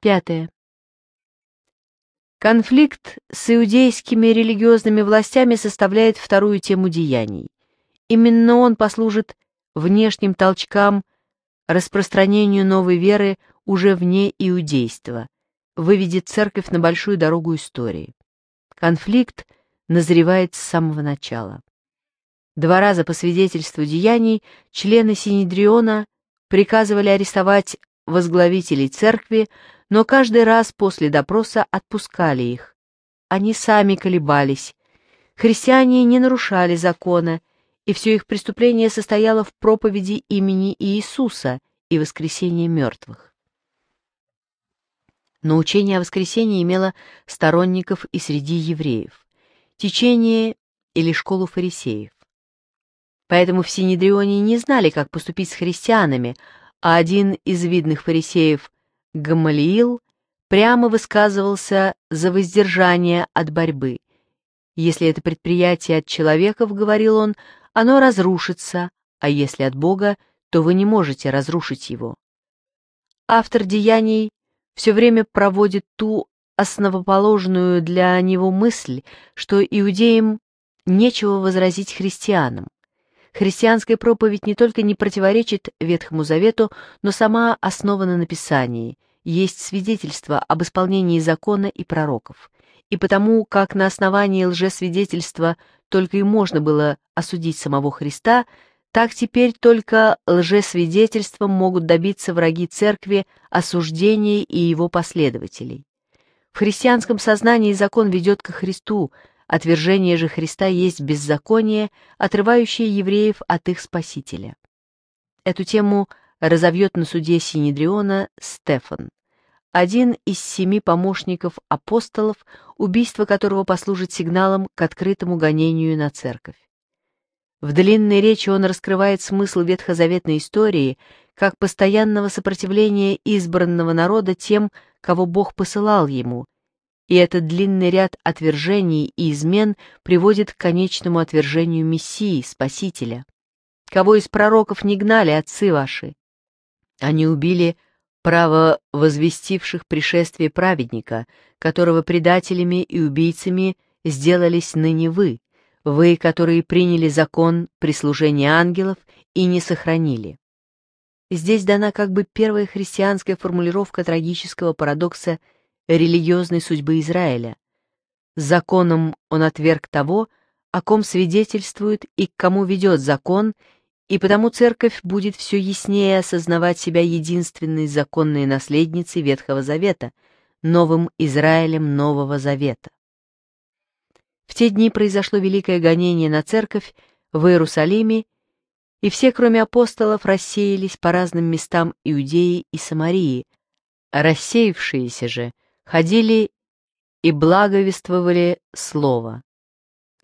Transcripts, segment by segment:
Пятое. Конфликт с иудейскими религиозными властями составляет вторую тему деяний. Именно он послужит внешним толчкам распространению новой веры уже вне иудейства, выведет церковь на большую дорогу истории. Конфликт назревает с самого начала. Два раза по свидетельству деяний члены Синедриона приказывали арестовать возглавителей церкви, но каждый раз после допроса отпускали их. Они сами колебались. Христиане не нарушали закона, и все их преступление состояло в проповеди имени Иисуса и воскресении мертвых. Но учение о воскресении имело сторонников и среди евреев, течение или школу фарисеев. Поэтому в Синедрионе не знали, как поступить с христианами, а один из видных фарисеев Гамалиил прямо высказывался за воздержание от борьбы. Если это предприятие от человеков, говорил он, оно разрушится, а если от Бога, то вы не можете разрушить его. Автор «Деяний» все время проводит ту основоположную для него мысль, что иудеям нечего возразить христианам. Христианская проповедь не только не противоречит Ветхому Завету, но сама основана на Писании – есть свидетельство об исполнении закона и пророков, и потому как на основании лжесвидетельства только и можно было осудить самого Христа, так теперь только лжесвидетельством могут добиться враги церкви осуждения и его последователей. В христианском сознании закон ведет ко Христу, отвержение же Христа есть беззаконие, отрывающее евреев от их Спасителя. Эту тему разовьет на суде Синедриона Стефан, один из семи помощников апостолов, убийство которого послужит сигналом к открытому гонению на церковь. В длинной речи он раскрывает смысл ветхозаветной истории как постоянного сопротивления избранного народа тем, кого Бог посылал ему, и этот длинный ряд отвержений и измен приводит к конечному отвержению Мессии, Спасителя. «Кого из пророков не гнали отцы ваши, они убили право возвестивших пришествие праведника, которого предателями и убийцами сделались ныне вы, вы, которые приняли закон прислужения ангелов и не сохранили. Здесь дана как бы первая христианская формулировка трагического парадокса религиозной судьбы Израиля. Законом он отверг того, о ком свидетельствует и к кому ведет закон, и потому церковь будет все яснее осознавать себя единственной законной наследницей Ветхого Завета, новым Израилем Нового Завета. В те дни произошло великое гонение на церковь в Иерусалиме, и все, кроме апостолов, рассеялись по разным местам Иудеи и Самарии. Рассеявшиеся же ходили и благовествовали Слово.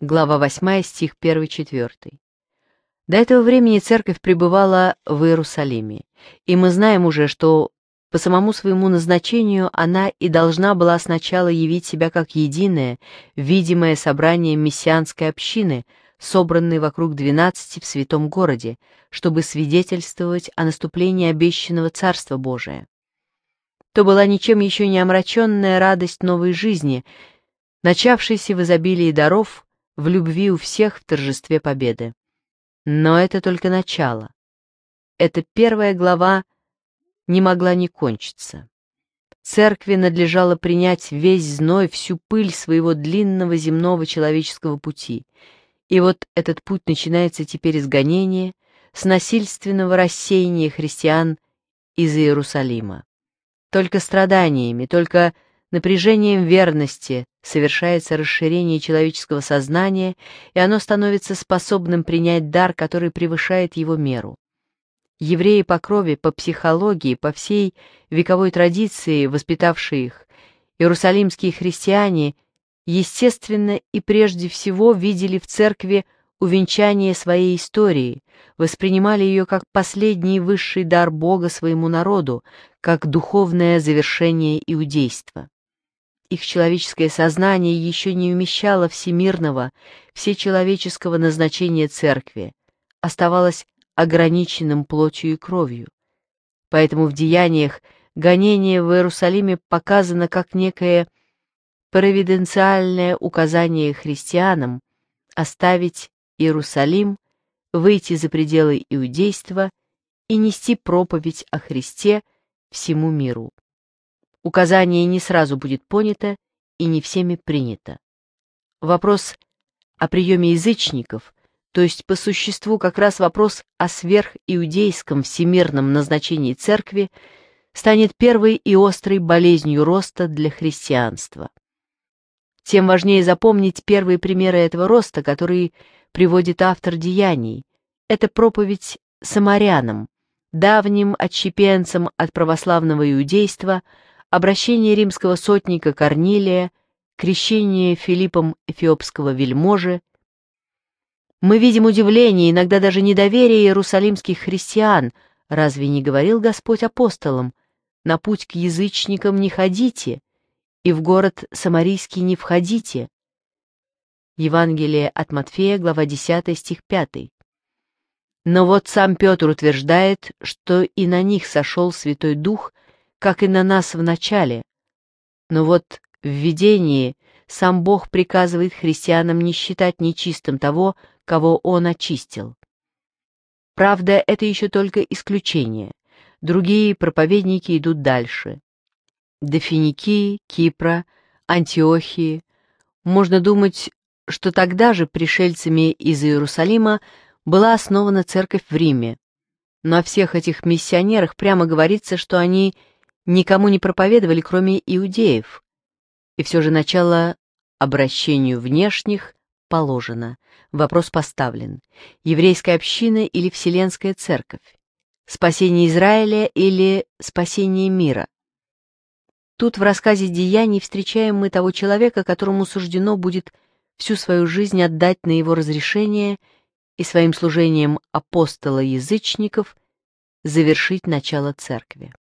Глава 8, стих 1-4. До этого времени церковь пребывала в Иерусалиме, и мы знаем уже, что по самому своему назначению она и должна была сначала явить себя как единое, видимое собрание мессианской общины, собранной вокруг двенадцати в святом городе, чтобы свидетельствовать о наступлении обещанного Царства Божия. То была ничем еще не омраченная радость новой жизни, начавшейся в изобилии даров, в любви у всех в торжестве победы. Но это только начало. Эта первая глава не могла не кончиться. Церкви надлежало принять весь зной, всю пыль своего длинного земного человеческого пути. И вот этот путь начинается теперь с гонения, с насильственного рассеяния христиан из Иерусалима. Только страданиями, только напряжением верности совершается расширение человеческого сознания, и оно становится способным принять дар, который превышает его меру. Евреи по крови, по психологии, по всей вековой традиции, воспитавшие их, иерусалимские христиане, естественно и прежде всего видели в церкви увенчание своей истории, воспринимали ее как последний высший дар Бога своему народу, как духовное завершение иудейства. Их человеческое сознание еще не умещало всемирного, всечеловеческого назначения церкви, оставалось ограниченным плотью и кровью. Поэтому в деяниях гонение в Иерусалиме показано как некое провиденциальное указание христианам оставить Иерусалим, выйти за пределы иудейства и нести проповедь о Христе всему миру. Указание не сразу будет понято и не всеми принято. Вопрос о приеме язычников, то есть по существу как раз вопрос о сверхиудейском всемирном назначении церкви, станет первой и острой болезнью роста для христианства. Тем важнее запомнить первые примеры этого роста, которые приводит автор «Деяний». Это проповедь самарянам, давним отщепенцам от православного иудейства – обращение римского сотника Корнилия, крещение Филиппом эфиопского вельможи. Мы видим удивление, иногда даже недоверие иерусалимских христиан. Разве не говорил Господь апостолам? На путь к язычникам не ходите, и в город Самарийский не входите. Евангелие от Матфея, глава 10, стих 5. Но вот сам Петр утверждает, что и на них сошел Святой Дух – как и на нас в начале. Но вот в видении сам Бог приказывает христианам не считать нечистым того, кого Он очистил. Правда, это еще только исключение. Другие проповедники идут дальше. До Финикии, Кипра, Антиохии. Можно думать, что тогда же пришельцами из Иерусалима была основана церковь в Риме. Но о всех этих миссионерах прямо говорится, что они никому не проповедовали, кроме иудеев. И все же начало обращению внешних положено, вопрос поставлен. Еврейская община или Вселенская Церковь? Спасение Израиля или спасение мира? Тут в рассказе «Деяний» встречаем мы того человека, которому суждено будет всю свою жизнь отдать на его разрешение и своим служением апостола язычников завершить начало церкви.